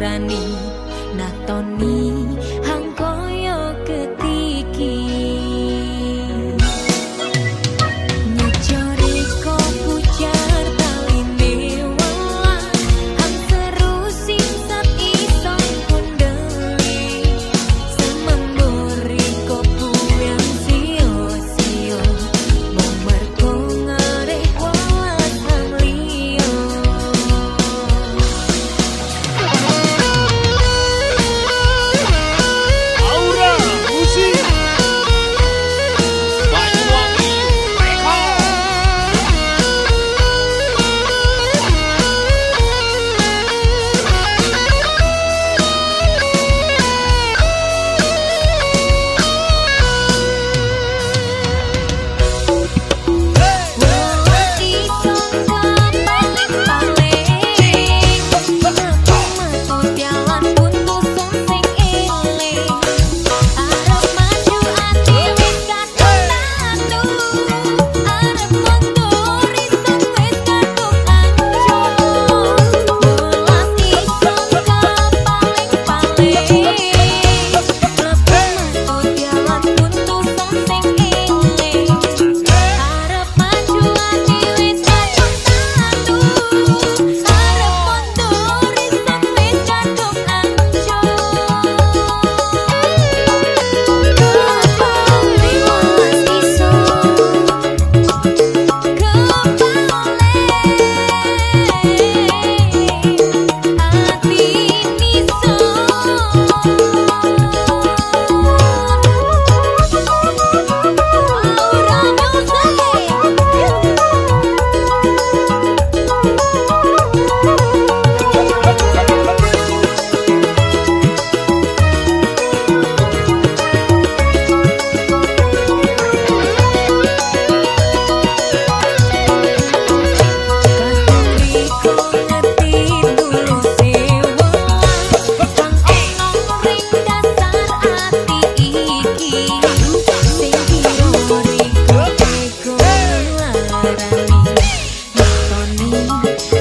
parani natoni. what I mean. On me.